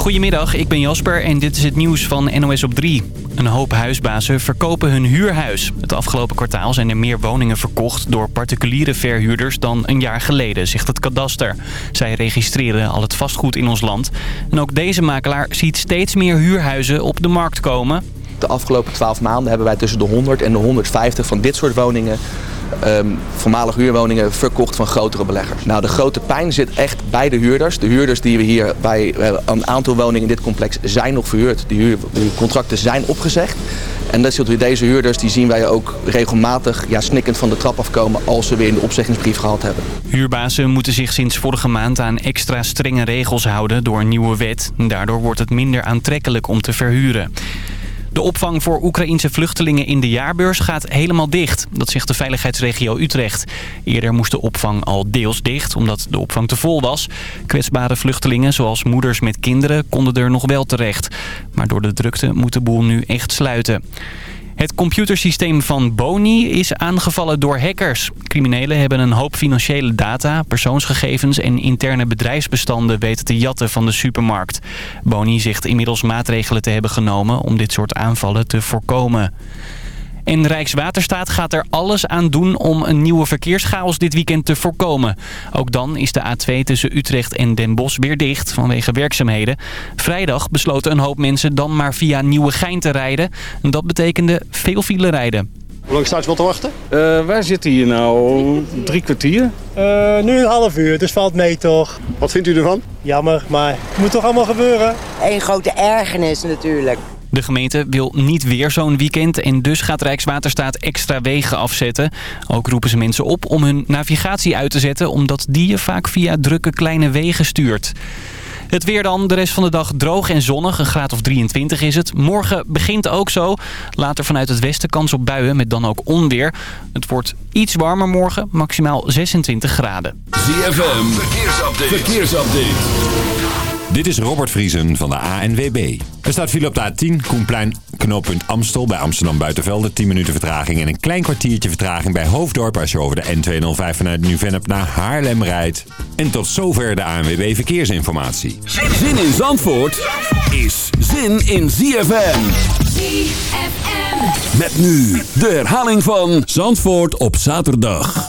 Goedemiddag, ik ben Jasper en dit is het nieuws van NOS op 3. Een hoop huisbazen verkopen hun huurhuis. Het afgelopen kwartaal zijn er meer woningen verkocht door particuliere verhuurders dan een jaar geleden, zegt het kadaster. Zij registreren al het vastgoed in ons land. En ook deze makelaar ziet steeds meer huurhuizen op de markt komen. De afgelopen 12 maanden hebben wij tussen de 100 en de 150 van dit soort woningen um, voormalig huurwoningen verkocht van grotere beleggers. Nou, de grote pijn zit echt bij de huurders. De huurders die we hier bij een aantal woningen in dit complex zijn nog verhuurd. De, huurcontracten zijn opgezegd. En dat zult deze huurders die zien wij ook regelmatig ja, snikkend van de trap afkomen als ze weer in de opzeggingsbrief gehad hebben. Huurbazen moeten zich sinds vorige maand aan extra strenge regels houden door een nieuwe wet. Daardoor wordt het minder aantrekkelijk om te verhuren. De opvang voor Oekraïense vluchtelingen in de jaarbeurs gaat helemaal dicht. Dat zegt de veiligheidsregio Utrecht. Eerder moest de opvang al deels dicht, omdat de opvang te vol was. Kwetsbare vluchtelingen, zoals moeders met kinderen, konden er nog wel terecht. Maar door de drukte moet de boel nu echt sluiten. Het computersysteem van Boni is aangevallen door hackers. Criminelen hebben een hoop financiële data, persoonsgegevens en interne bedrijfsbestanden weten te jatten van de supermarkt. Boni zegt inmiddels maatregelen te hebben genomen om dit soort aanvallen te voorkomen. En Rijkswaterstaat gaat er alles aan doen om een nieuwe verkeerschaos dit weekend te voorkomen. Ook dan is de A2 tussen Utrecht en Den Bosch weer dicht vanwege werkzaamheden. Vrijdag besloten een hoop mensen dan maar via Nieuwegein te rijden. Dat betekende veel file rijden. Hoe lang staat je wel te wachten? Uh, wij zitten hier nou drie kwartier. Uh, nu een half uur, dus valt mee toch. Wat vindt u ervan? Jammer, maar het moet toch allemaal gebeuren? Eén grote ergernis natuurlijk. De gemeente wil niet weer zo'n weekend en dus gaat Rijkswaterstaat extra wegen afzetten. Ook roepen ze mensen op om hun navigatie uit te zetten... omdat die je vaak via drukke kleine wegen stuurt. Het weer dan, de rest van de dag droog en zonnig. Een graad of 23 is het. Morgen begint ook zo. Later vanuit het westen kans op buien met dan ook onweer. Het wordt iets warmer morgen, maximaal 26 graden. ZFM, verkeersupdate. verkeersupdate. Dit is Robert Vriesen van de ANWB. Er staat file op de A10, Koenplein, knooppunt Amstel bij Amsterdam Buitenvelde. 10 minuten vertraging en een klein kwartiertje vertraging bij Hoofddorp als je over de N205 vanuit Nieuw-Vennep naar Haarlem rijdt. En tot zover de ANWB Verkeersinformatie. Zin in Zandvoort is zin in ZFM. ZFM. Met nu de herhaling van Zandvoort op zaterdag.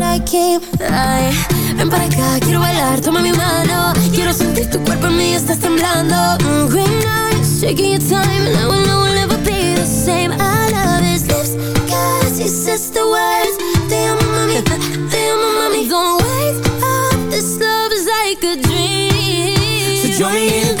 Came Ay, ven para acá, quiero bailar, toma mi mano. Quiero sentir tu cuerpo en mí, estás temblando. Mm, Green eyes, shaking your time And I will know we'll never be the same. I love his lips, cause he says the words. Te amo mami, te amo mami. Don't wake up, this love is like a dream. So join me in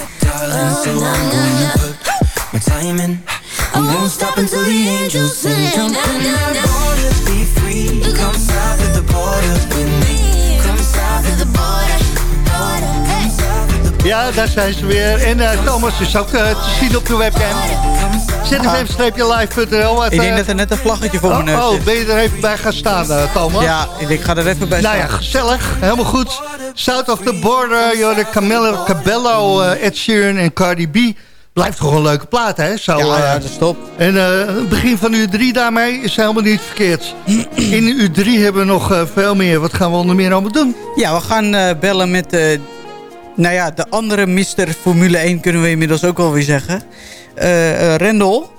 darling. So I'm gonna put my time in. I won't stop until the angels sing. Jump in that water, be free. Come south of the border with me. Come south of the border. Ja, daar zijn ze weer. En uh, Thomas is ook uh, te zien op de webcam. zfm-live.nl. Ik denk dat er net een vlaggetje voor mijn neus Oh, zit. ben je er even bij gaan staan, uh, Thomas? Ja, ik ga er even bij Nou staan. ja, gezellig. Helemaal goed. South of the Border, joh, de Camelo Cabello, uh, Ed Sheeran en Cardi B. Blijft toch een leuke plaat, hè? Zo, Ja, ja, uh, dat is top. En uh, het begin van uur 3 daarmee is helemaal niet verkeerd. In uur 3 hebben we nog uh, veel meer. Wat gaan we onder meer allemaal doen? Ja, we gaan eh, bellen met eh, nou ja, de andere Mr. Formule 1 kunnen we inmiddels ook wel weer zeggen. Eh eh, Rendel.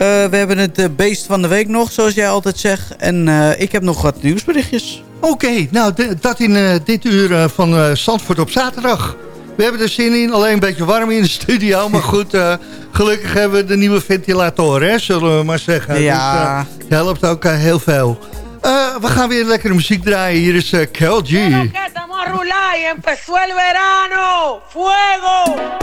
Eh, we hebben het eh, beest van de week nog, zoals jij altijd zegt. En eh, ik heb nog wat nieuwsberichtjes. Oké, nou dat in eh, dit uur van eh Zandvoort op zaterdag. We hebben er zin in, alleen een beetje warm in de studio. Maar goed, eh, gelukkig hebben we de nieuwe ventilator, hè, zullen we maar zeggen. Ja. Dus, eh, helpt ook heel veel. Eh, we gaan weer lekkere muziek draaien. Hier is uh, Kel G. Estamos a rular y empezó el verano. ¡Fuego!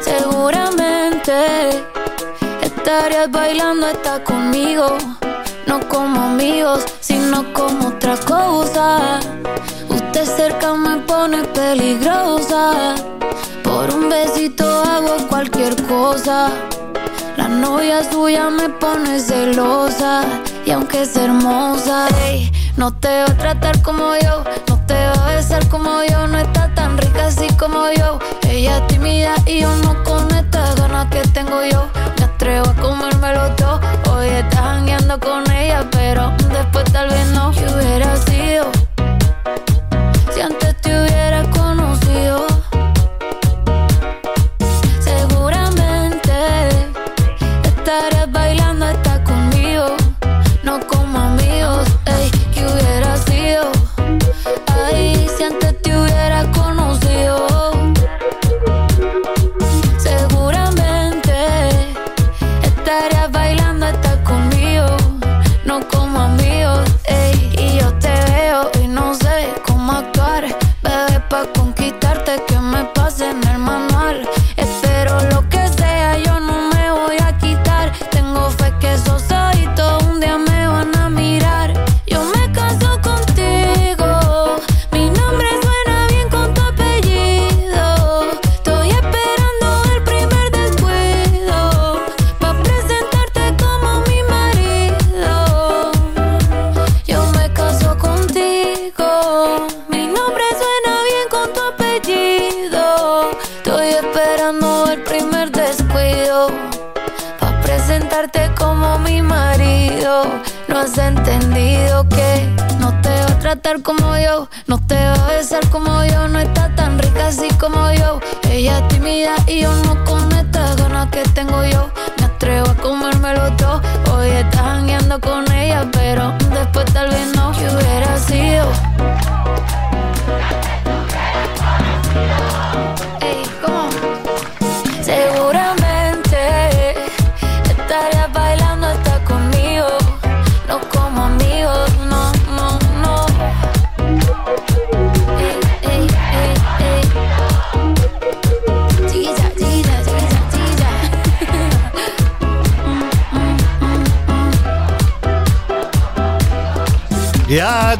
Seguramente estarías bailando hasta conmigo, no como amigos, sino como otra cosa. Usted cerca me pone peligrosa, por un besito hago cualquier cosa. La novia suya me pone celosa y aunque es hermosa, ey, no te va a tratar como yo, no te va a besar como yo, no está tan rica así como yo. Ella es tímida y yo no con estas ganas que tengo yo. Me atrevo a comérmelo todo. Hoy estás jangueando con ella, pero después tal vez no. ¿Qué hubiera sido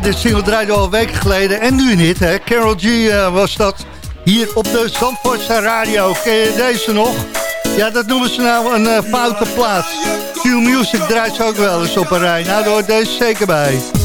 De single draaide al week geleden en nu niet. Hè? Carol G uh, was dat hier op de Zandvoortse radio. Ken je deze nog? Ja, dat noemen ze nou een uh, foute plaats. Q-Music draait ze ook wel eens op een rij. Nou, daar hoort deze zeker bij.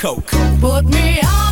coke. Put me out.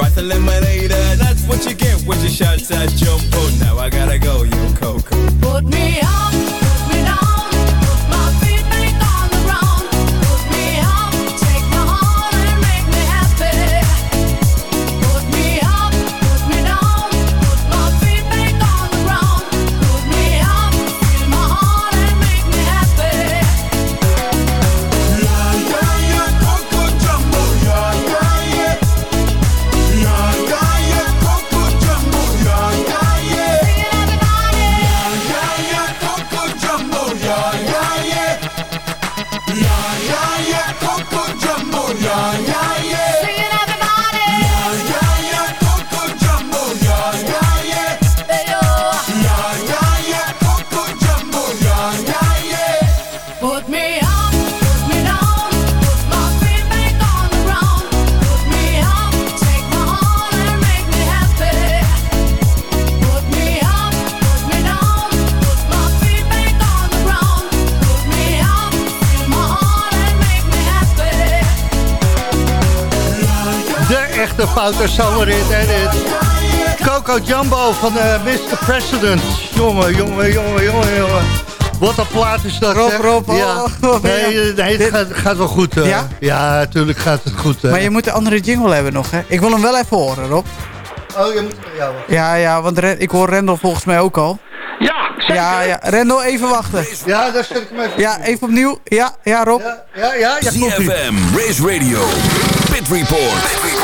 Go, so Coco. Put me up. foute Jumbo van uh, eh, Mr. President. Jongen, jongen, jongen, jongen, jongen. Wat een plaat is dat, Rob, Rob, ja. Oh, oh nee, nee, het gaat, gaat, wel goed. Uh. Ja? Ja, natuurlijk gaat het goed. Uh. Maar je moet een andere jingle hebben nog, hè? Ik wil hem wel even horen, Rob. Oh, je moet... Ja, ja, ja, want ik hoor Rendel volgens mij ook al. Ja, zeker. Ja, ja. Rendel, even wachten. Ja, daar zet ik hem even Ja, even opnieuw. Ja, ja, Rob. Ja, ja, ja. ja CFM, Race Radio, Pit Report.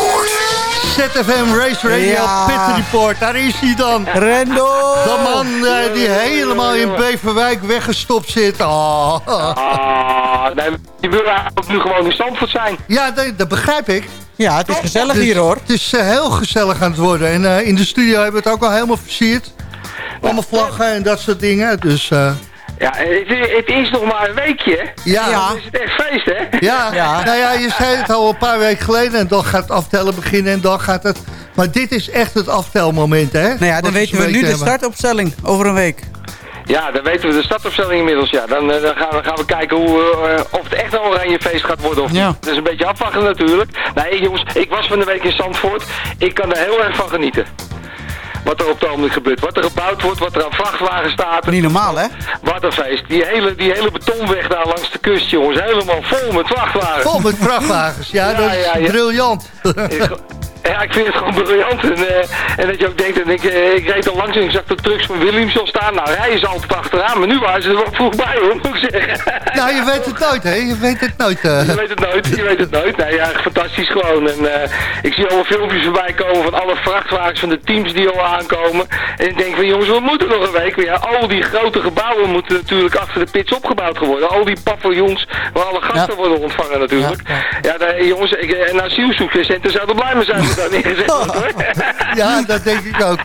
ZFM Race Radio ja. Pit Report. Daar is hij dan. Rendo. De man uh, die helemaal in Beverwijk weggestopt zit. Oh. Ah, nee, die wil ook nu gewoon in Zandvoort zijn. Ja, dat, dat begrijp ik. Ja, het is gezellig hier hoor. Het is uh, heel gezellig aan het worden. En uh, in de studio hebben we het ook al helemaal versierd. Allemaal vlaggen en dat soort dingen. Dus... Ja, het, het, is nog maar een weekje. Ja. Dan is het echt feest, hè? Ja. ja. Nou ja, je zei het al een paar weken geleden. En dan gaat het aftellen beginnen en dan gaat het... Maar dit is echt het aftelmoment, hè? Nou ja, dan weten we nu de startopstelling over een week. Ja, dan weten we de startopstelling inmiddels. Ja. Dan, eh, dan, gaan, we, gaan we kijken hoe, uh, of het echt een oranje feest gaat worden of ja. niet. Dat is een beetje afwachten natuurlijk. Nee jongens, ik was van de week in Zandvoort. Ik kan er heel erg van genieten wat er op het ogenblik gebeurt. Wat er gebouwd wordt, wat er aan vrachtwagens staat. Niet normaal, hè? Wat een feest. Die hele, die hele betonweg daar langs de kust, jongens. Helemaal vol met vrachtwagens. Vol met vrachtwagens, ja, dat is briljant. Ja, ik vind het gewoon briljant. En, eh, en dat je ook denkt, en ik, eh, ik reed al langs en ik zag de trucks van Williams al staan. Nou, hij is altijd achteraan, maar nu waren ze er wel vroeg bij, hoor, moet ik zeggen. Nou, je weet het nooit, hè? Je weet het nooit. eh. Je weet het nooit, je weet het nooit. Nee, ja, fantastisch gewoon. En ik zie al filmpjes voorbij komen van alle vrachtwagens van de teams die al aankomen. En ik denk van jongens, we moeten nog een week. Maar ja, al die grote gebouwen moeten natuurlijk achter de pits opgebouwd worden. Al die paviljoens waar alle gasten worden ontvangen natuurlijk. Ja, nee, jongens, ik, en asielzoekcentrum zouden blij mee zijn dat wordt hoor. Ja, dat denk ik ook.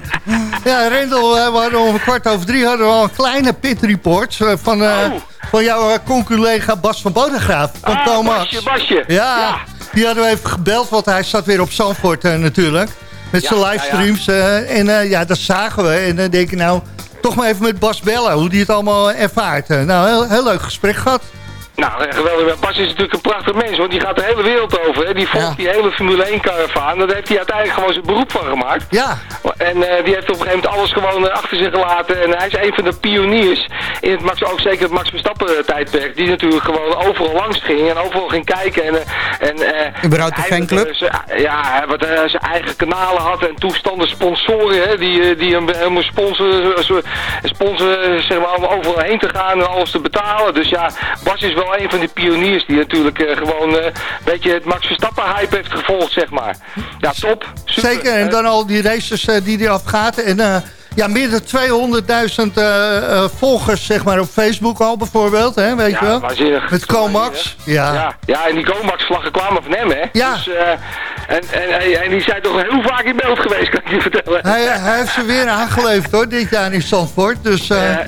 Ja, Rendel, eh, we hadden om kwart over drie hadden we al een kleine pit report eh, van, eh, van jouw conculega Bas van Bodegraaf. Van Ah, Thomas. Basje, Basje. Ja, die hadden we even gebeld, want hij zat weer op Zandvoort natuurlijk. Met Ja, zijn ja. livestreams. en ja, dat zagen we. En dan denk ik nou, toch maar even met Bas bellen, hoe die het allemaal ervaart. Nou, heel, heel leuk gesprek gehad. Nou, eh, geweldig. Bas is natuurlijk een prachtig mens, want die gaat de hele wereld over. Hè. Die volgt die hele Formule 1 caravaan. Daar heeft hij uiteindelijk gewoon zijn beroep van gemaakt. Ja. En eh, die heeft op een gegeven moment alles gewoon eh, achter zich gelaten. En hij is een van de pioniers in het Max, ook zeker het Max Verstappen tijdperk. Die natuurlijk gewoon overal langs ging en overal ging kijken. En, en, eh, Überhaupt de hij fanclub? ja, hij wat, eh, zijn eigen kanalen had en toestanden sponsoren. Hè, die, die hem helemaal sponsoren, sponsoren zeg maar, om overal heen te gaan en alles te betalen. Dus ja, Bas is wel een van die pioniers die natuurlijk eh, gewoon eh, een beetje het Max Verstappen hype heeft gevolgd, zeg maar. Ja, top. Super. Zeker, en dan al die races eh, die hij afgaat. En ja, meer dan 200.000 eh, eh, volgers zeg maar, op Facebook al bijvoorbeeld. Hè, weet je wel? waanzinnig. Met Comax. Ja. Ja, ja, en die Comax-vlaggen kwamen van hem, hè? Ja. Dus, en, en, en die zijn toch heel vaak in beeld geweest, kan ik je vertellen. Hij, hij heeft ze weer aangeleverd hoor, dit jaar in Zandvoort. Dus eh, Eh,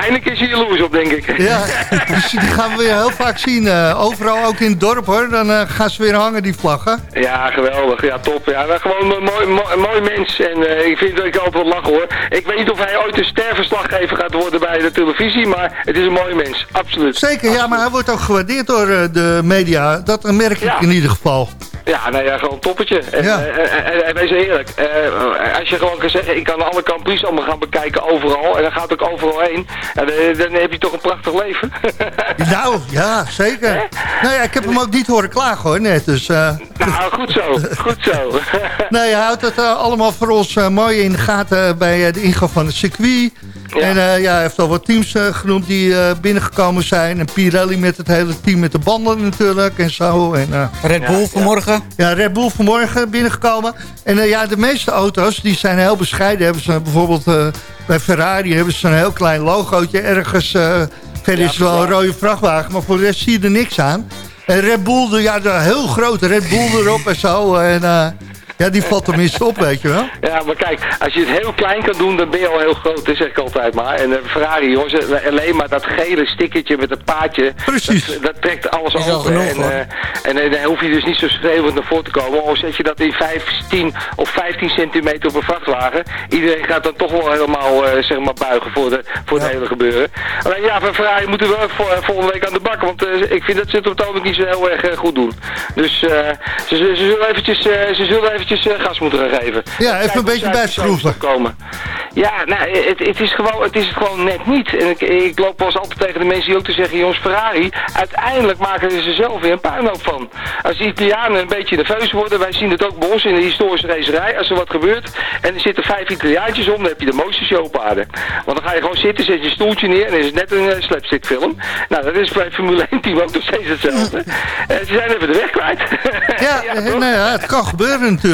Heineken is hier jaloers op, denk ik. ja, dus die gaan we weer heel vaak zien. overal, ook in het dorp hoor. Dan gaan ze weer hangen, die vlaggen. Ja, geweldig. Ja, top. Ja, gewoon een mooi, mooi, mooi mens. En ik vind dat ik altijd wel lachen hoor. Ik weet niet of hij ooit een sterverslaggever gaat worden bij de televisie, maar het is een mooie mens. Absoluut. Zeker, ja, maar hij wordt ook gewaardeerd door de media. Dat merk ik in ieder geval. Ja, nou ja, gewoon een toppetje. En, Ja. eh, en, en, en wees eerlijk, eh, als je gewoon kan zeggen, ik kan alle Prix allemaal gaan bekijken overal, en dan gaat ook overal heen, ja, dan, dan heb je toch een prachtig leven. Nou, ja, zeker. Nou ja, ik heb hem ook niet horen klagen hoor, net. Dus, eh, nou, goed zo, goed zo. nee, hij houdt het eh, allemaal voor ons eh, mooi in de gaten bij eh, de ingang van het circuit. En eh, ja, hij heeft al wat teams eh, genoemd die eh, binnengekomen zijn. En Pirelli met het hele team met de banden natuurlijk en zo. En, eh, Red Bull vanmorgen. Ja, Red Bull vanmorgen binnengekomen. En eh, ja, de meeste auto's die zijn heel bescheiden. Hebben ze bijvoorbeeld eh, bij Ferrari hebben ze een heel klein logootje ergens. eh verder is het wel een rode vrachtwagen, maar voor de rest zie je er niks aan. En Red Bull, de- ja, de heel grote Red Bull erop en zo. En eh, ja, die valt tenminste op, weet je wel. Ja, maar kijk, als je het heel klein kan doen, dan ben je al heel groot, dat zeg ik altijd maar. En de Ferrari, jongens, eh, alleen maar dat gele stickertje met het paadje, Precies. Dat, dat trekt alles genoeg, en, eh, en eh, dan hoef je dus niet zo schreeuwend naar voren te komen. Of zet je dat in 15 of 15 centimeter op een vrachtwagen. Iedereen gaat dan toch wel helemaal eh, zeg maar buigen voor, de, voor het hele gebeuren. Alleen ja, van Ferrari moeten we voor, volgende week aan de bak. Want eh, ik vind dat ze het op het ogenblik niet zo heel erg eh, goed doen. Dus eh, ze, ze, ze zullen eventjes, eh, ze zullen eventjes eh, gas moeten gaan geven. Ja, even een beetje bijschroeven. Komen. Ja, nou, het, het, is gewoon, het is het gewoon net niet. En ik, ik loop wel eens altijd tegen de mensen die ook te zeggen, jongens, Ferrari, uiteindelijk maken ze er zelf weer een puinhoop van. Als de Italianen een beetje nerveus worden, wij zien het ook bij ons in de historische racerij, als er wat gebeurt en er zitten vijf Italiaantjes om, dan heb je de mooiste showpaarden. Want dan ga je gewoon zitten, zet je stoeltje neer en is het net een eh, slapstick film. Nou, dat is bij Formule 1 team ook nog steeds hetzelfde. Eh, ze zijn even de weg kwijt. Ja, nou ja, het kan gebeuren natuurlijk.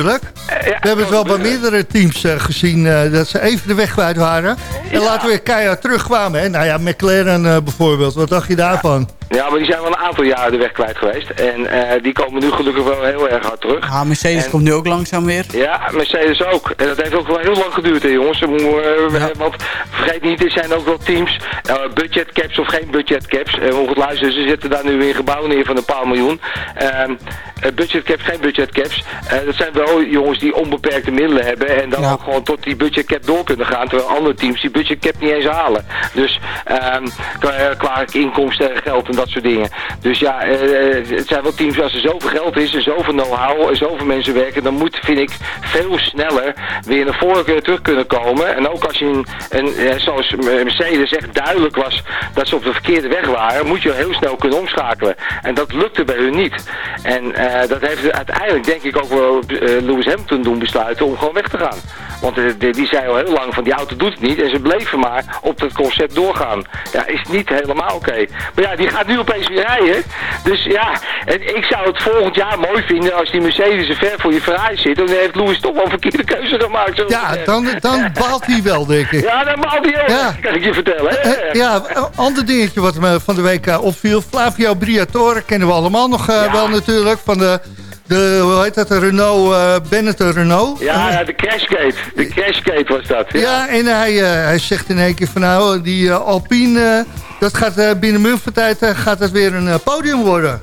Ja, We hebben het wel bij meerdere teams eh, gezien eh, dat ze even de weg kwijt waren. En later weer keihard terugkwamen. Hè? Nou ja, McLaren eh, bijvoorbeeld. Wat dacht je daarvan? Ja, maar die zijn wel een aantal jaren de weg kwijt geweest. En eh, die komen nu gelukkig wel heel erg hard terug. Ah, Mercedes En- komt nu ook langzaam weer. Ja, Mercedes ook. En dat heeft ook wel heel lang geduurd, hè, jongens. Moeten, eh, Want vergeet niet, er zijn ook wel teams, uh, budgetcaps of geen budgetcaps. Uh, mocht het luisteren, ze zitten daar nu weer in gebouwen neer van een paar miljoen. Ehm eh, budgetcaps, geen budgetcaps. Eh, dat zijn wel jongens die onbeperkte middelen hebben en dan ook gewoon tot die budgetcap door kunnen gaan. Terwijl andere teams die budgetcap niet eens halen. Dus ehm, qua, qua inkomsten en geld en dat soort dingen. Dus ja, eh, het zijn wel teams als er zoveel geld is en zoveel know-how en zoveel mensen werken, dan moet, vind ik, veel sneller weer naar voren terug kunnen komen. En ook als je een, een eh, zoals Mercedes echt duidelijk was dat ze op de verkeerde weg waren, moet je heel snel kunnen omschakelen. En dat lukte bij hun niet. En eh, dat heeft uiteindelijk denk ik ook wel eh, Lewis Hamilton doen besluiten om gewoon weg te gaan. Want eh, die, zei al heel lang van die auto doet het niet. En ze bleven maar op dat concept doorgaan. Ja, is niet helemaal oké. Maar ja, die gaat nu opeens weer rijden. Dus ja, en ik zou het volgend jaar mooi vinden als die Mercedes er ver voor je Ferrari zit. Dan heeft Louis toch wel een verkeerde keuze gemaakt. Ja, dan, dan baalt hij wel, denk ik. Ja, dan baalt hij Ja. erg, kan ik je vertellen. Hè? Eh, ja, een ander dingetje wat me van de week eh, opviel. Flavio Briatore kennen we allemaal nog eh, wel natuurlijk. Van de, de, hoe heet dat, de Renault, eh Benetton Renault. Ja, ja, de Crashgate. De Crashgate was dat. Ja. Ja, en hij, eh, hij zegt in één keer van nou, die eh, Alpine, eh, dat gaat eh, binnen Mumford-tijd eh, gaat dat weer een eh, podium worden.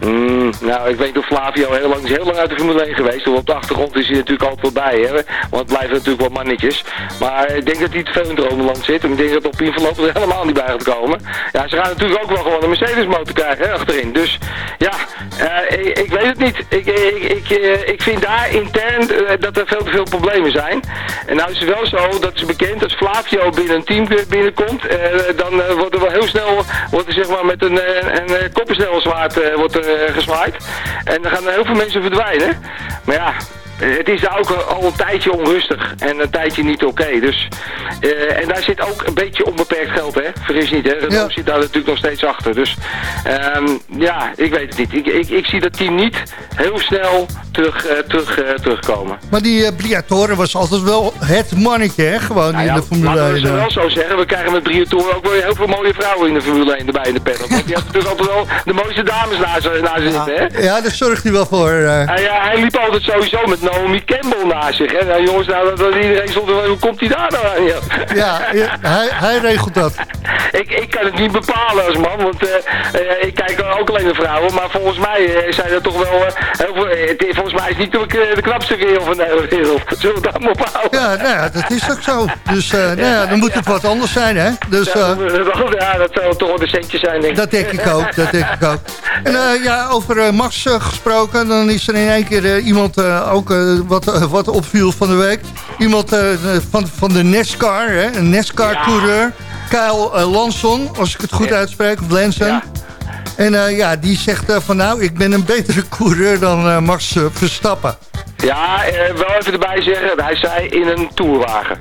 Mm, nou, ik weet dat Flavio heel lang, is heel lang uit de Formule 1 geweest. Op de achtergrond is hij natuurlijk altijd bij, hè. Want het blijven natuurlijk wel mannetjes. Maar ik denk dat hij te veel in dromenland zit. En ik denk dat op voorlopig er helemaal niet bij gaat komen. Ja, ze gaan natuurlijk ook wel gewoon een Mercedes motor krijgen, hè, achterin. Dus, ja, eh, ik, weet het niet. Ik, ik, ik, eh, vind daar intern eh, dat er veel te veel problemen zijn. En nou is het wel zo dat ze bekend als Flavio binnen een team binnenkomt, dan wordt er wel heel snel, wordt er zeg maar met een, een, een koppensnelzwaard eh, wordt eh, gezwaaid. En dan gaan heel veel mensen verdwijnen. Maar ja, het is daar ook al een tijdje onrustig en een tijdje niet oké. Dus, eh, en daar zit ook een beetje onbeperkt geld, hè? Vergis niet, hè? Renault zit daar natuurlijk nog steeds achter. Dus ehm, ja, ik weet het niet. Ik, ik, ik zie dat team niet heel snel terug, eh, terug, eh, terugkomen. Maar die eh, Briatore was altijd wel het mannetje, hè, gewoon Nou in de Formule laten we 1. het eh. wel zo zeggen. We krijgen met Briatore ook wel heel veel mooie vrouwen in de Formule 1 erbij in de paddock. Want die had natuurlijk altijd wel de mooiste dames naast naast zitten, hè? Ja, daar zorgt hij wel voor. eh. Ja, hij liep altijd sowieso met Naomi Campbell naast zich. Hè? Nou, jongens, nou, dat, dat iedereen stond er, hoe komt hij daar nou aan? Ja, ja, hij, hij regelt dat. ik, ik kan het niet bepalen als man, want eh, eh, ik kijk ook alleen naar vrouwen. Maar volgens mij eh, zijn er toch wel heel veel... het- volgens mij is niet de, de knapste kerel van de hele wereld. Zullen we daar maar op houden? Ja, nou ja, dat is ook zo. Dus nou ja, dan moet het wat anders zijn, hè. Dus, ja, dat, ja, dat zou toch wel de centjes zijn, denk ik. dat denk ik ook, dat denk ik ook. En ja, over Max gesproken, dan is er in één keer iemand eh, ook eh, wat, eh, wat opviel van de week. Iemand eh, van, van de NASCAR, hè, een NASCAR-coureur. Kyle Lanson, als ik het goed uitspreek, of Lanson. En eh, ja, die zegt eh, van nou, ik ben een betere coureur dan eh, Max Verstappen. Ja, wel even erbij zeggen, hij zei in een tourwagen.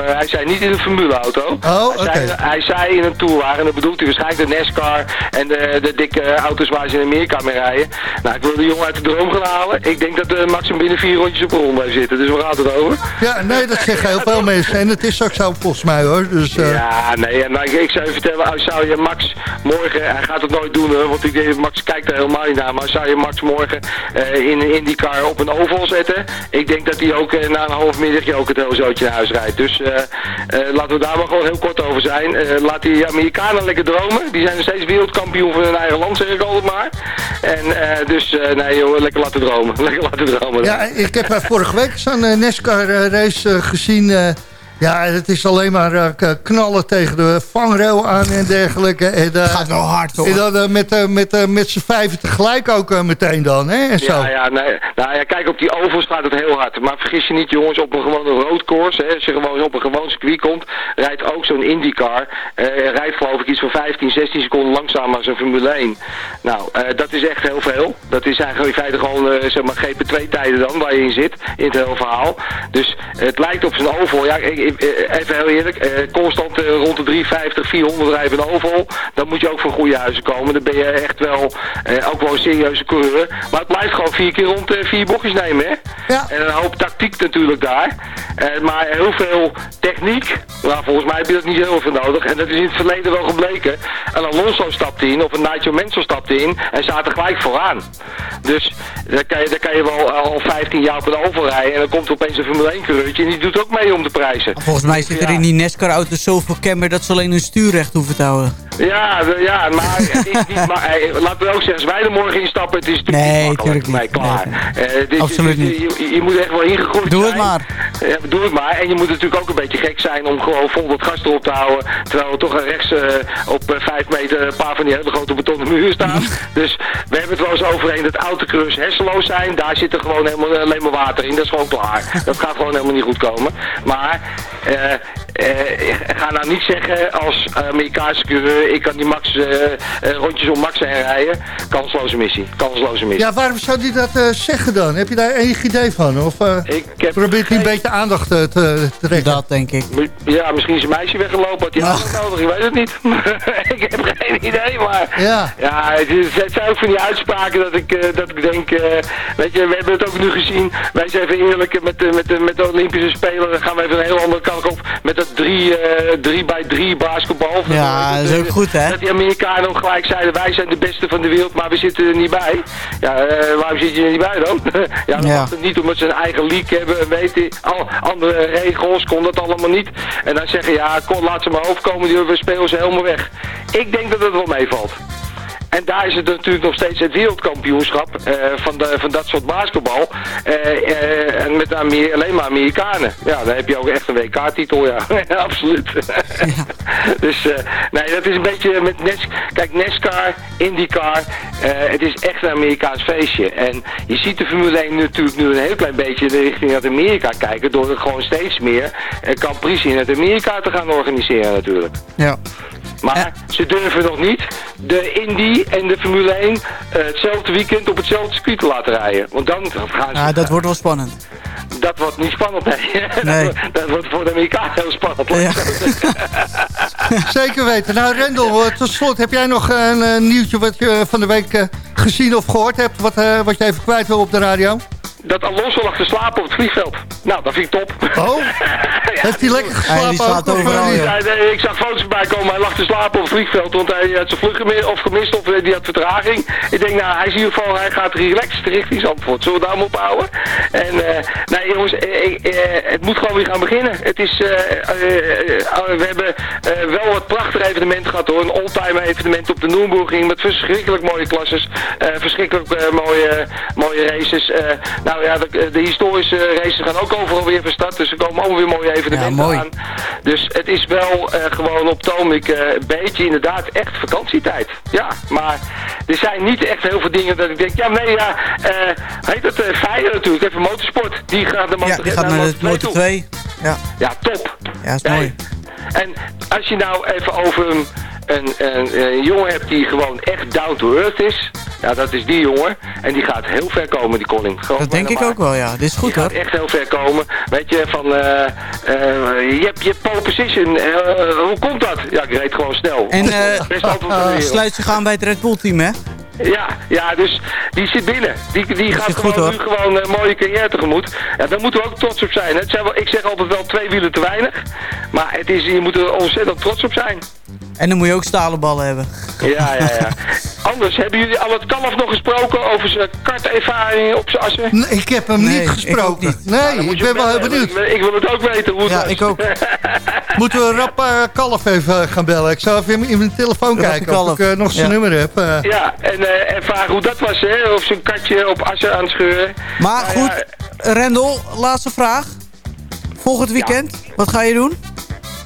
Hij zei niet in een formuleauto. Oh, hij, zei, hij zei in een tourwagen, en dat bedoelt hij waarschijnlijk de NASCAR en de, de dikke auto's waar ze in Amerika mee rijden. Nou, ik wil de jongen uit de droom gaan halen. Ik denk dat de Max hem binnen vier rondjes op een ronde heeft zitten, dus waar gaat het over? Ja, nee, dat zeggen heel veel mensen. En het is ook zo volgens mij hoor. Dus, Ja, nee, en nou, ik, ik zou je vertellen, zou je Max morgen, hij gaat het nooit doen hoor, want ik Max kijkt er helemaal niet naar, maar zou je Max morgen eh, in een IndyCar op een oval zetten, ik denk dat hij ook eh, na een half middagje ook het hele zootje naar huis rijdt. Dus eh, eh, laten we daar maar gewoon heel kort over zijn. Eh, laat die Amerikanen lekker dromen, die zijn nog steeds wereldkampioen van hun eigen land, zeg ik altijd maar. En eh, dus, eh, nee joh, lekker laten dromen, lekker laten dromen. Ja, ik heb eh, vorige week zo'n eh, NASCAR-race gezien. Ja, het is alleen maar eh, knallen tegen de vangrail aan en dergelijke. En, eh, Gaat wel hard, hoor. En dan eh, met, eh, met, eh, met z'n vijven tegelijk ook meteen dan, hè? En zo. Ja, ja, nee. Nou ja, kijk, op die ovals gaat het heel hard. Maar vergis je niet, jongens, op een gewone roadcourse, hè, als je gewoon op een gewoon circuit komt, rijdt ook zo'n IndyCar, eh, rijdt geloof ik iets van 15, 16 seconden langzamer als een Formule 1. Nou, eh, dat is echt heel veel. Dat is eigenlijk in feite gewoon, eh, zeg maar, GP2-tijden dan, waar je in zit, in het hele verhaal. Dus het lijkt op zijn oval, ja, ik, ik- even heel eerlijk, eh, constant eh, rond de 350, 400 rijden een oval, dan moet je ook van goede huizen komen. Dan ben je echt wel, eh, ook wel een serieuze coureur. Maar het blijft gewoon vier keer rond eh, vier bochtjes nemen, hè? Ja. En een hoop tactiek natuurlijk daar. Eh, maar heel veel techniek. Nou, volgens mij heb je dat niet heel veel nodig. En dat is in het verleden wel gebleken. En Alonso stapte in, of een Nigel Mansell stapte in. En zaten gelijk vooraan. Dus daar kan je, daar kan je wel al 15 jaar op een oval rijden. En dan komt er opeens een Formule 1 coureur. En die doet ook mee om de prijzen. Volgens mij zit er in die NASCAR-auto's zoveel camber dat ze alleen hun stuurrecht hoeven te houden. Ja, ja maar, het is niet, maar eh, laten we ook zeggen, als wij er morgen in stappen, het is natuurlijk Nee, niet makkelijk. Nee, klaar. Eh, dit- Absoluut dit- niet. Je, je moet echt wel ingegroeid Doe het zijn. maar. Ja, doe het maar. En je moet natuurlijk ook een beetje gek zijn om gewoon vol dat gas erop te houden. Terwijl we toch rechts eh, op eh, vijf meter een paar van die hele grote betonnen muren staan. dus we hebben het wel eens overheen dat autocruis hersenloos zijn. Daar zit er gewoon helemaal, alleen maar water in. Dat is gewoon klaar. Dat gaat gewoon helemaal niet goed komen. Maar... eh, eh, ga nou niet zeggen als Amerikaanse coureur, ik kan die Max, eh, eh, rondjes om Max heen rijden. Kansloze missie, kansloze missie. Ja, waarom zou hij dat eh, zeggen dan? Heb je daar enig idee van? Of eh, Ik heb probeert hij een beetje aandacht eh, te trekken? Dat denk ik. Ja, misschien is een meisje weggelopen, had hij aandacht nodig, ik weet het niet. ik heb geen idee, maar... Ja. Ja, het, is, het zijn ook van die uitspraken dat ik, eh, dat ik denk, eh, weet je, we hebben het ook nu gezien. Wij zijn even eerlijk, met, de- met, de- met de Olympische Spelen dan gaan we even een heel andere kant op. Met dat 3 eh, drie bij 3 basketbal. Ja, dat is ook goed, hè? Dat die Amerikanen ook gelijk zeiden, wij zijn de beste van de wereld, maar we zitten er niet bij. Ja, eh, waarom zit je er niet bij dan? ja, dat Ja. het niet omdat ze een eigen league hebben, en weet je, al andere regels, kon dat allemaal niet. En dan zeggen, ja, kom, laat ze maar overkomen, die- we spelen ze helemaal weg. Ik denk dat het wel meevalt. En daar is het natuurlijk nog steeds het wereldkampioenschap eh, van, de, van dat soort basketbal. Eh, eh, en met Amer- alleen maar Amerikanen. Ja, dan heb je ook echt een WK-titel, ja. Absoluut. dus eh, nee, dat is een beetje met NES... Kijk, NASCAR, IndyCar, het is echt een Amerikaans feestje. En je ziet de Formule 1 natuurlijk nu een heel klein beetje in de richting naar Amerika kijken... door er gewoon steeds meer Prix in het Amerika te gaan organiseren natuurlijk. Ja. Maar ze durven nog niet de Indy en de Formule 1 eh, hetzelfde weekend op hetzelfde circuit te laten rijden. Want dan gaan ze... Ja, dat wordt wel spannend. Dat wordt niet spannend, nee. Nee. dat, dat wordt voor de Amerikanen heel spannend. zeggen. Zeker weten. Nou, Rendel, eh, tot slot, heb jij nog een eh, nieuwtje wat je van de week eh, gezien of gehoord hebt... Wat, eh, wat je even kwijt wil op de radio? Dat Alonso lag te slapen op het vliegveld. Nou, dat vind ik top. Oh? Heeft hij lekker Ja, geslapen of, overal, eh. Ja, ik zag foto's voorbij komen. Hij lag te slapen op het vliegveld, want hij had zijn vlucht gemist of, gemist, of eh, die had vertraging. Ik denk, nou, hij is in ieder geval, hij gaat relaxed richting Zandvoort. Zullen we daar maar op houden? En, eh, nee jongens, eh, eh, eh, het moet gewoon weer gaan beginnen. Het is, eh, eh, eh, we hebben eh, wel wat prachtig evenement gehad hoor. Een oldtimer evenement op de Nürburgring met verschrikkelijk mooie klasses. eh, verschrikkelijk eh, mooie, mooie races. Eh, nou ja, de, de historische races gaan ook overal weer van start. Dus er komen allemaal weer mooie evenementen mooi. aan. Dus het is wel eh, gewoon op ogenblik eh, een beetje inderdaad echt vakantietijd. Ja, maar er zijn niet echt heel veel dingen dat ik denk, ja nee ja, eh heet het uh, Feyenoord natuurlijk, even motorsport. Die gaat de Ja, die gaat naar de Motor 2. Ja, Ja, top. ja is mooi. En als je nou even over een, een, jongen hebt die gewoon echt down to earth is, ja dat is die jongen. En die gaat heel ver komen, die Colin. Geloof Dat denk ik maar. ook wel, ja. Dit is goed Die hoor. gaat echt heel ver komen. Weet je, van, eh, eh, je hebt je pole position. eh, hoe komt dat? Ja, ik reed gewoon snel. En eh, sluit zich aan bij het Red Bull team, hè? Ja, ja, dus die zit binnen. Die, die gaat gewoon goed, nu gewoon een mooie carrière tegemoet. Ja, daar moeten we ook trots op zijn. Het zijn wel, ik zeg altijd wel twee wielen te weinig. Maar het is, je moet er ontzettend trots op zijn. En dan moet je ook stalen ballen hebben. Ja, ja, ja. Anders, hebben jullie al het kalf nog gesproken over zijn kartervaring op zijn assen? Nee, ik heb hem Nee, niet ik gesproken. ook niet. Nou, Nee, moet ik ben wel heel benieuwd. Ik, wil- ik het ook weten hoe het Ja, was. ik ook. Moeten we rap eh, Kalf even gaan bellen? Ik zal even in, mijn telefoon kijken of Kalf. ik eh, nog zijn Ja. nummer heb. eh. Ja, en, eh, en vragen hoe dat was, hè? Of zijn katje op assen aan het scheuren. Maar Nou goed, ja, Rendel, laatste vraag. Volgend weekend, wat ga je doen?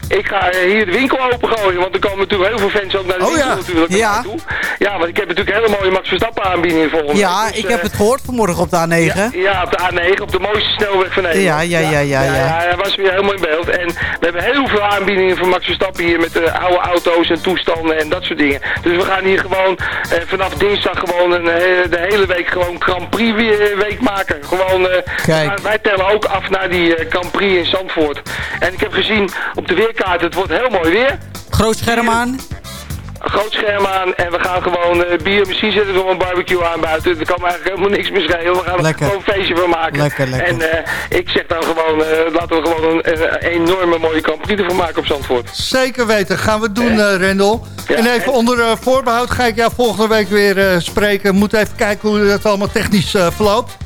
Ik ga eh, hier de winkel opengooien, want er komen natuurlijk heel veel fans ook naar de Oh, winkel ja. natuurlijk. Ja. naartoe. Ja, want ik heb natuurlijk hele mooie Max Verstappen aanbiedingen volgende Ja, week. Dus, ik heb eh, het gehoord vanmorgen op de A9. Ja, ja, op de A9, op de mooiste snelweg van Nederland. Ja, ja, ja, ja, ja. hij was weer helemaal in beeld. En we hebben heel veel aanbiedingen van Max Verstappen hier met de oude auto's en toestanden en dat soort dingen. Dus we gaan hier gewoon eh, vanaf dinsdag gewoon een, eh, de hele week gewoon Grand Prix week maken. Gewoon, eh, Kijk. wij- tellen ook af naar die eh, Grand Prix in Zandvoort. En ik heb gezien op de weerkaart, het wordt heel mooi weer. Groot scherm aan. Groot scherm aan en we gaan gewoon eh, bier, misschien zetten we een barbecue aan buiten. Er kan me eigenlijk helemaal niks meer schelen. We gaan er gewoon een feestje van maken. Lekker, lekker. En eh, ik zeg dan gewoon, eh, laten we gewoon een, een enorme mooie Grand Prix ervan maken op Zandvoort. Zeker weten, gaan we doen, eh Rendel. Ja, en even en- onder eh, voorbehoud ga ik jou volgende week weer eh, spreken. Moet even kijken hoe dat allemaal technisch eh, verloopt.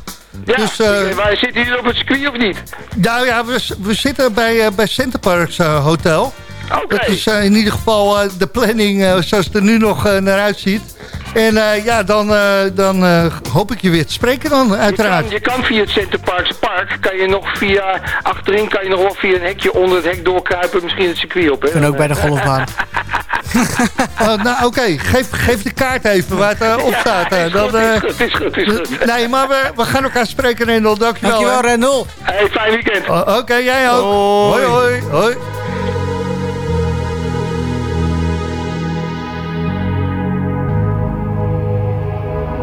Ja, Dus, eh, wij zitten hier op het circuit of niet? Nou ja, we, we zitten bij, eh, bij Centerparks eh, Hotel. Oké. Dat is eh, in ieder geval eh, de planning eh, zoals het er nu nog eh, naar uitziet. En eh, ja, dan, eh, dan eh, hoop ik je weer te spreken dan, Je uiteraard. kan, je kan via het Center Parks Park, kan je nog via, achterin kan je nog wel via een hekje onder het hek doorkruipen, misschien het circuit op. Hè? Ik ben ook bij de golfbaan. Oh, nou oké, geef, geef de kaart even waar het op staat. eh. is dan, goed, is eh, goed, is goed, is goed. Nee, maar we, we gaan elkaar spreken, Rendel. Dankjewel. Dankjewel. Rendel. Hey, fijn weekend. Oké, jij ook. Hoi. hoi. hoi. hoi.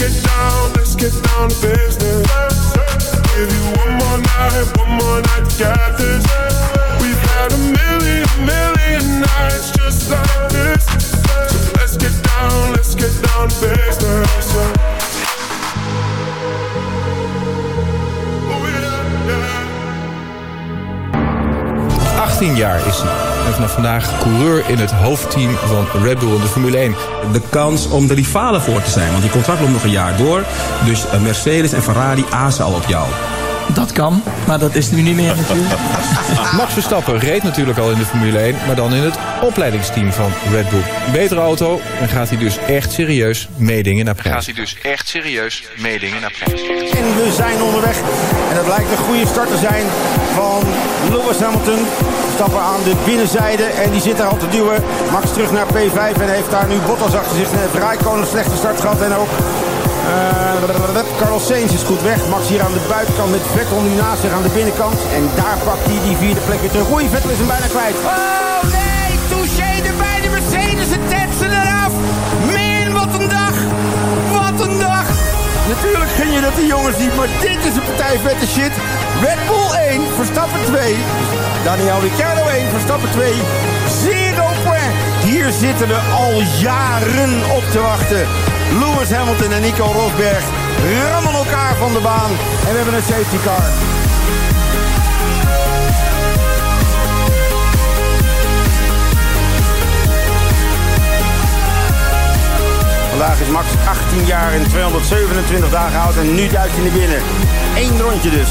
Get down, let's get down to business. Give you one more night, one more night to get this. We've had a million, million nights just like this. So let's get down, let's get down to business. 18 jaar is hij. En vanaf vandaag coureur in het hoofdteam van Red Bull in de Formule 1. De kans om de rivalen voor te zijn. Want die contract loopt nog een jaar door. Dus eh, Mercedes en Ferrari azen al op jou. Dat kan, maar dat is nu niet meer natuurlijk. Max Verstappen reed natuurlijk al in de Formule 1, maar dan in het opleidingsteam van Red Bull. Betere auto en gaat hij dus echt serieus meedingen naar prijs. Gaat hij dus echt serieus meedingen naar prijs. En we zijn onderweg. En dat lijkt een goede start te zijn van Lewis Hamilton. Stappen aan de binnenzijde en die zit daar al te duwen. Max terug naar P5 en heeft daar nu Bottas achter zich. Rijkonen een slechte start gehad en ook eh, Carlos Sainz is goed weg. Max hier aan de buitenkant met Vettel nu naast zich aan de binnenkant. En daar pakt hij die vierde plek weer terug. Oei, Vettel is hem bijna kwijt. Oh nee, touché erbij de Mercedes, het tetsen eraf. Man, wat een dag. Wat een dag. Natuurlijk gun je dat die jongens niet, maar dit is een partij vette shit. Red Bull 1, Verstappen 2. Daniel Ricciardo 1, Verstappen 2. Zero point. Hier zitten we al jaren op te wachten. Lewis Hamilton en Nico Rosberg rammen elkaar van de baan. En we hebben een safety car. Vandaag is Max 18 jaar en 227 dagen oud en nu duikt hij naar binnen. Eén rondje dus.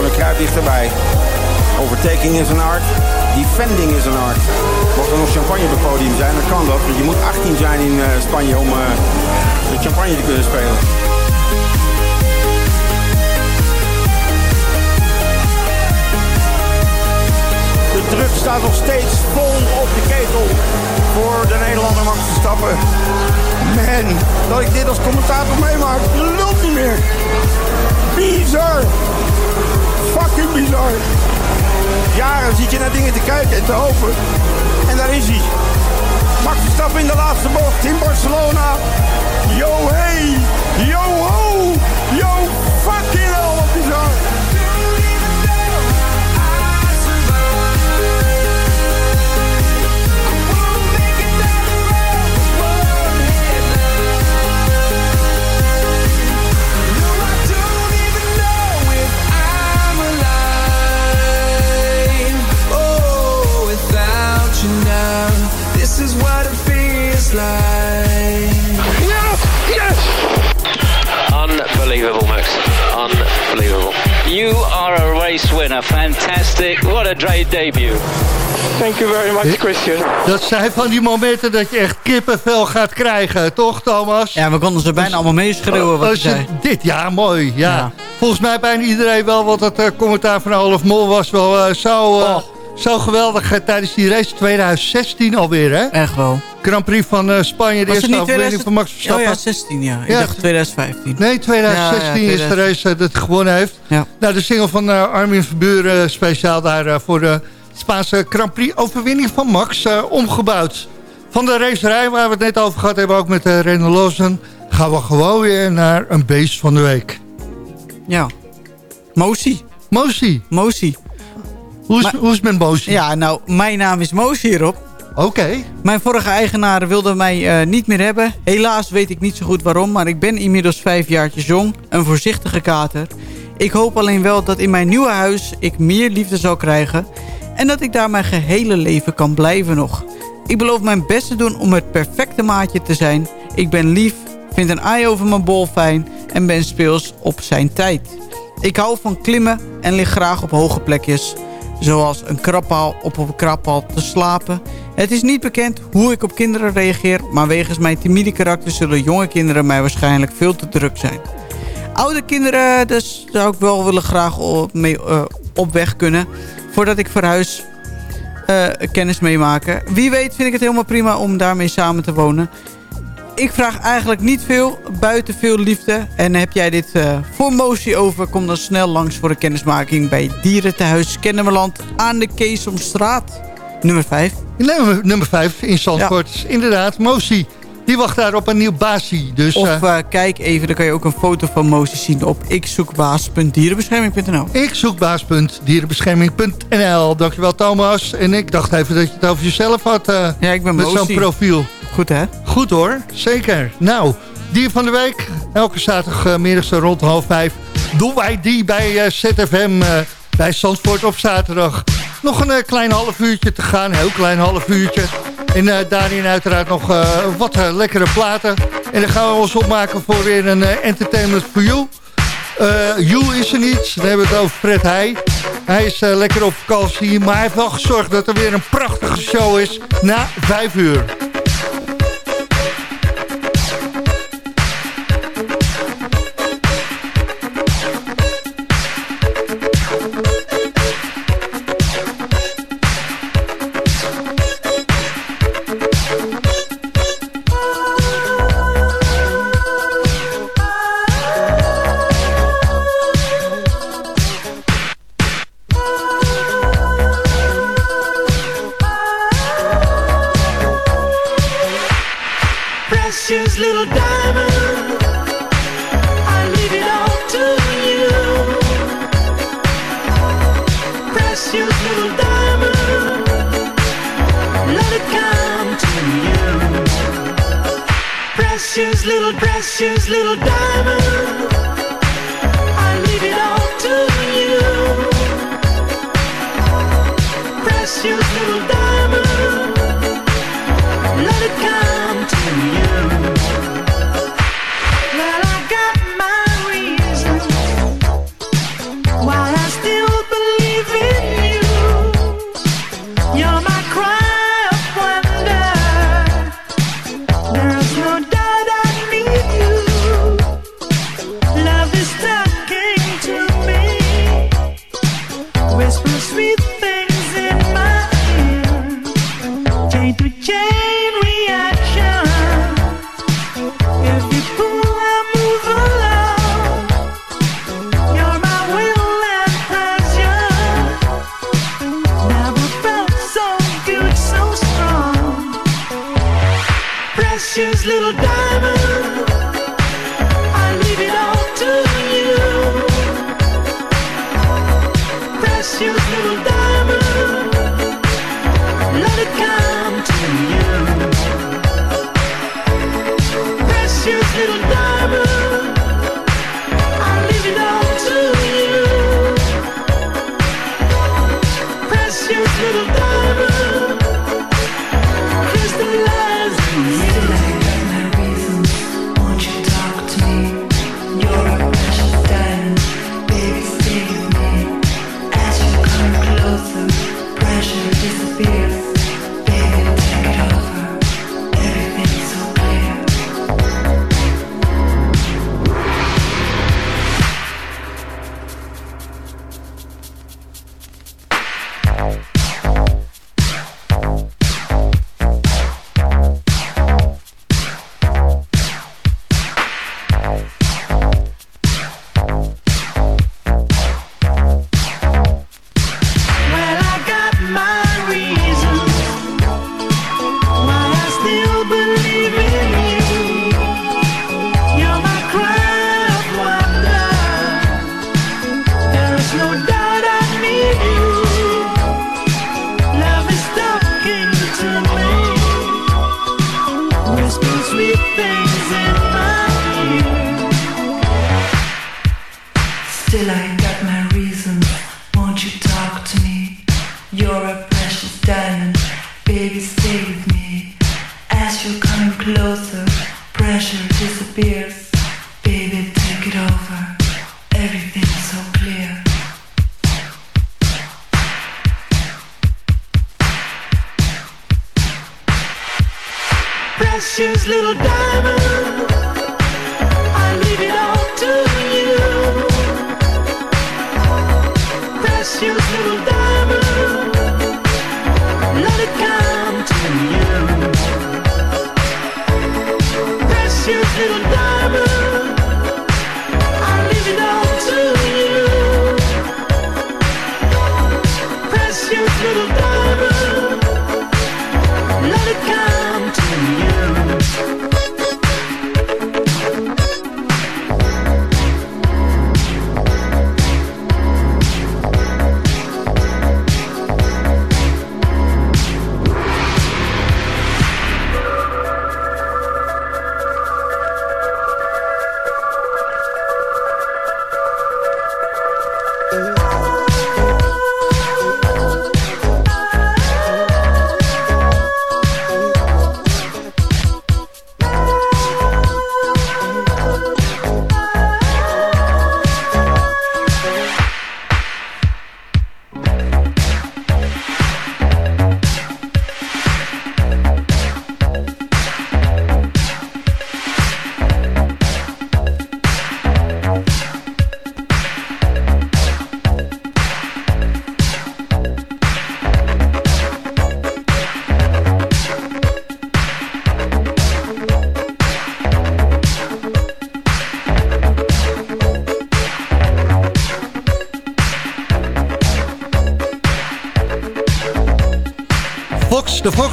Koning Kruid dichterbij. Overtaking is een art. Defending is een art. Mocht er nog champagne op het podium zijn, dan kan dat. Je moet 18 zijn in uh, Spanje om uh, de champagne te kunnen spelen. De druk staat nog steeds vol op de ketel voor de Nederlander Max Verstappen. Man, dat ik dit als commentator meemaak, lult niet meer. Bizar. Fucking bizar. Jaren zit je naar dingen te kijken en te hopen. En daar is hij. Max Verstappen in de laatste bocht in Barcelona. Yo hey, yo ho, yo fucking hell, bizar. Race winner. Fantastic. What a great debut. Thank you very much, Christian. Dat zijn van die momenten dat je echt kippenvel gaat krijgen, toch Thomas? Ja, we konden ze bijna allemaal meeschreeuwen wat Als je zei. dit, ja, mooi. Ja. Ja. Volgens mij bijna iedereen wel, want het eh, commentaar van Olaf Mol was wel eh, zo, eh, zo geweldig eh, tijdens die race 2016 alweer, hè? Echt wel. Grand Prix van eh, Spanje, de het eerste overwinning 2000? van Max Oh Verstappen. ja, 16 ja. Ik Ja. dacht 2015. Nee, 2016 Ja, ja, is de race eh, dat hij gewonnen heeft. Nou, de single van eh, Armin Verburen speciaal daar voor de Spaanse Grand Prix overwinning van Max omgebouwd. Van de racerij waar we het net over gehad hebben, ook met uh, René Lawson, gaan we gewoon weer naar een beest van de week. Ja. Mosi. Mosi. Mosi. Hoe is, hoe is Mosi? Ja, nou, mijn naam is Moos hierop. Oké. Mijn vorige eigenaar wilde mij eh, niet meer hebben. Helaas weet ik niet zo goed waarom, maar ik ben inmiddels vijf jaartjes jong. Een voorzichtige kater. Ik hoop alleen wel dat in mijn nieuwe huis ik meer liefde zal krijgen. En dat ik daar mijn gehele leven kan blijven nog. Ik beloof mijn best te doen om het perfecte maatje te zijn. Ik ben lief, vind een ei over mijn bol fijn en ben speels op zijn tijd. Ik hou van klimmen en lig graag op hoge plekjes. Zoals een krabpaal op een krabpaal te slapen. Het is niet bekend hoe ik op kinderen reageer... maar wegens mijn timide karakter zullen jonge kinderen mij waarschijnlijk veel te druk zijn. Oude kinderen, dus zou ik wel willen graag op, mee, eh, op weg kunnen... voordat ik verhuis eh, kennis meemaken. Wie weet vind ik het helemaal prima om daarmee samen te wonen. Ik vraag eigenlijk niet veel, buiten veel liefde. En heb jij dit eh, voor motie over, kom dan snel langs voor een kennismaking... bij Dierentehuis Kennemerland aan de Keesomstraat, nummer 5. Nummer, nummer 5 in Zandvoort. Inderdaad, Mosi. Die wacht daar op een nieuw basie. Dus, Of eh, eh, kijk even, dan kan je ook een foto van Motie zien op ikzoekbaas.dierenbescherming.nl. Ik zoek baas.dierenbescherming.nl. Dankjewel Thomas. En ik dacht even dat je het over jezelf had. eh, Ja, ik ben Met zo'n profiel. Goed hè? Goed hoor, zeker. Nou, dier van de week. Elke zaterdagmiddag zo rond half vijf. Doen wij die bij ZFM bij Zandvoort op zaterdag. Nog een klein half uurtje te gaan. Heel klein half uurtje. En eh, daarin uiteraard nog eh, wat eh, lekkere platen. En dan gaan we ons opmaken voor weer een Entertainment for You. You is er niet. Dan hebben we het over Fred Heij. Hij is lekker op vakantie. Maar hij heeft wel gezorgd dat er weer een prachtige show is na vijf uur. Precious little diamond, I leave it all to you. Precious little diamond,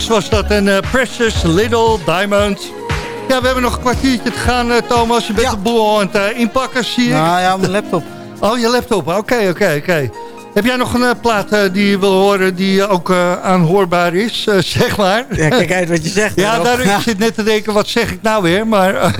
Was dat een eh, Precious Little Diamond. Ja, we hebben nog een kwartiertje te gaan, eh, Thomas. Je bent ja. de boel aan het eh, inpakken, zie ik. Nou ja, mijn laptop. Oh, je laptop. Oké, oké, oké. Heb jij nog een plaat die je wil horen die ook aanhoorbaar is, zeg maar? Ja, kijk uit wat je zegt. ja, daar, zit net te denken, wat zeg ik nou weer? Maar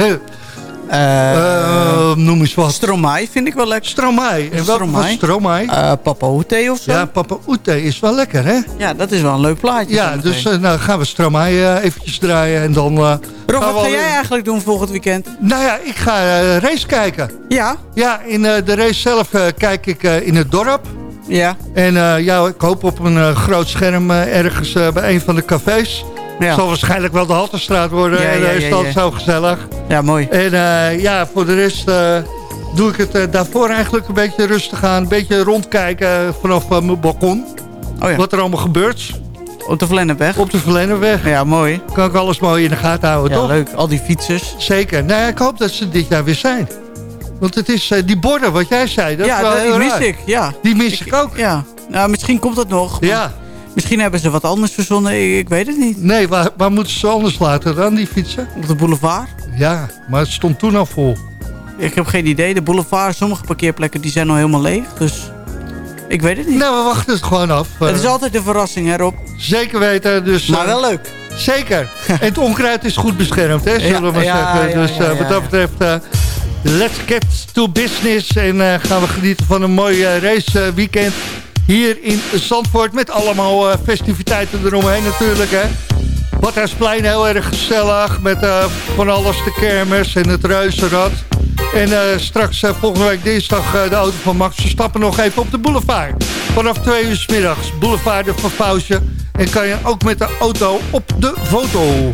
eh, noem eens wat. Stromae vind ik wel lekker. Stromae. En welke was Stromae? Uh, Papa Oete of zo. Ja, Papa Oete is wel lekker, hè? Ja, dat is wel een leuk plaatje. Ja, dus uh, nou gaan we Stromae uh, eventjes draaien en dan... Uh, Rob, wat ga jij eigenlijk doen volgend weekend? Nou ja, ik ga race kijken. Ja? Ja, in de race zelf kijk ik in het dorp. Ja. En ja, ik hoop op een groot scherm ergens bij een van de cafés. Ja. zal waarschijnlijk wel de Halterstraat worden. Ja, en ja, is dat zo gezellig. Ja, mooi. En uh, ja, voor de rest uh, doe ik het uh, daarvoor eigenlijk een beetje rustig aan. Een beetje rondkijken vanaf mijn balkon. Oh, ja. Wat er allemaal gebeurt. Op de Vlennepweg? Op de Vlennepweg. Ja, mooi. Kan ik alles mooi in de gaten houden, ja, toch? leuk. Al die fietsers. Zeker. Nou ja, ik hoop dat ze dit jaar weer zijn. Want het is die borden, wat jij zei, dat ja, die mis ik. Ja. Die mis ik, ik ook. Ja. Nou, misschien komt dat nog. Ja. Misschien hebben ze wat anders verzonnen, ik, ik weet het niet. Nee, waar, waar moeten ze anders laten dan, die fietsen? Op de boulevard? Ja, maar het stond toen al vol. Ik heb geen idee. De boulevard, sommige parkeerplekken die zijn al helemaal leeg. Dus ik weet het niet. Nou, we wachten het gewoon af. Het is altijd een verrassing, hè Rob? Zeker weten. Dus, maar wel leuk. Zeker. en het onkruid is goed beschermd, hè, zullen we maar ja, zeggen. Ja, dus uh, wat dat betreft, uh, let's get to business. En uh, gaan we genieten van een mooi race weekend hier in Zandvoort. Met allemaal uh, festiviteiten eromheen natuurlijk. Hè. Badhuisplein heel erg gezellig. Met uh, van alles de kermis en het reuzenrad. En uh, straks volgende week dinsdag de auto van Max Verstappen nog even op de boulevard. Vanaf twee uur s middags. Boulevard de Verpausje. En kan je ook met de auto op de foto.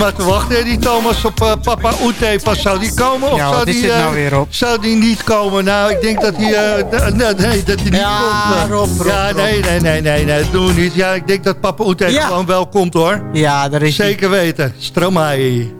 Maar te wachten, hè, die Thomas, op uh, papa Oete. Pas zou die komen of Ja, zou, die, eh, nou weer, zou die niet komen? Nou, ik denk dat hij, eh, nee, nee, dat hij niet Ja, komt. eh. Rob, Rob, ja, nee, nee, nee, nee, we niet. Ja, ik denk dat papa Oete Ja. gewoon wel komt, hoor. Ja, daar is hij. Zeker weten. Stromae.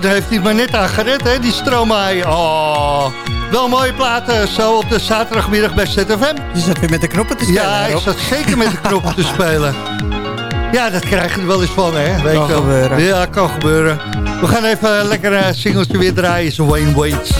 Daar heeft hij maar net aan gered, hè, die Stromae. Oh, wel een mooie platen zo op de zaterdagmiddag bij ZFM. Je zat weer met de knoppen te spelen, Ja, ik zat zeker met de knoppen te spelen. Ja, dat krijg je er wel eens van, hè. Weet Kan wel. gebeuren. Ja, kan gebeuren. We gaan even een lekker eh, singeltje weer draaien. Zo Wayne Waits.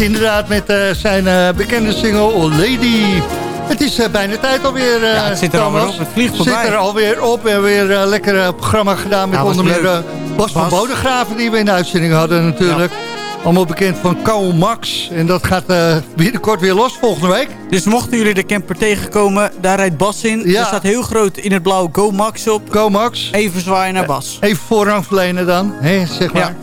Inderdaad, met eh, zijn eh, bekende single Lady. Het is eh, bijna tijd alweer, Ja, het zit er Thomas. alweer op, het vliegt Het voorbij. zit er alweer op. We hebben weer een lekker programma gedaan met Ja, onder meer Bas van. Bodegraven... die we in de uitzending hadden natuurlijk. Allemaal bekend van Kou Max. En dat gaat binnenkort weer los volgende week. Dus mochten jullie de camper tegenkomen, daar rijdt Bas in. Ja. Er staat heel groot in het blauw Go Max op. Go Max. Even zwaaien naar Bas. Even voorrang verlenen dan, hè, zeg maar.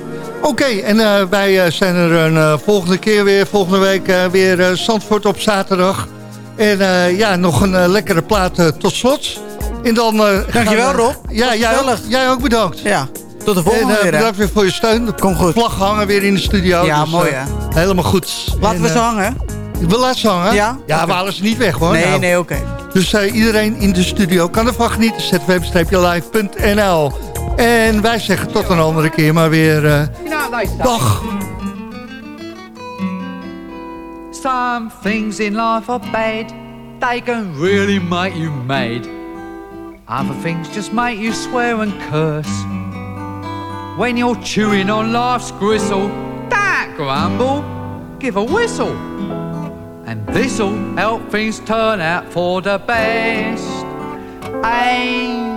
Oké, en eh, wij eh, zijn er een eh, volgende keer weer, volgende week weer Zandvoort op zaterdag. En ja, nog een lekkere plaat tot slot. En dan, Dankjewel Rob. Ja, jij ook, jij ook bedankt. Ja, tot de volgende en, hè. Bedankt weer voor je steun. De Kom goed. vlag hangen weer in de studio. Ja, dus, mooi hè. Helemaal goed. Laten En, we ze hangen. We laten ze hangen? Ja? Ja, we halen ze niet weg hoor. Nee, Nou, nee, oké. Dus iedereen in de studio kan ervan genieten. zfm-live.nl En wij zeggen tot een andere keer maar weer... eh, dag. Some things in life are bad, they can really make you mad. Other things just make you swear and curse. When you're chewing on life's gristle, don't grumble, give a whistle. And this'll help things turn out for the best. And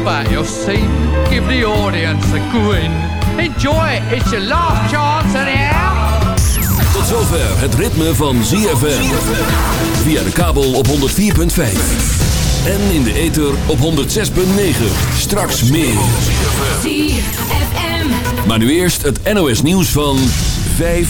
Your scene, give the audience a grin. Enjoy it, it's your last chance anyhow. Tot zover het ritme van ZFM. Via de kabel op 104.5. En in de ether op 106.9. Straks meer. ZFM. Maar nu eerst het NOS nieuws van 5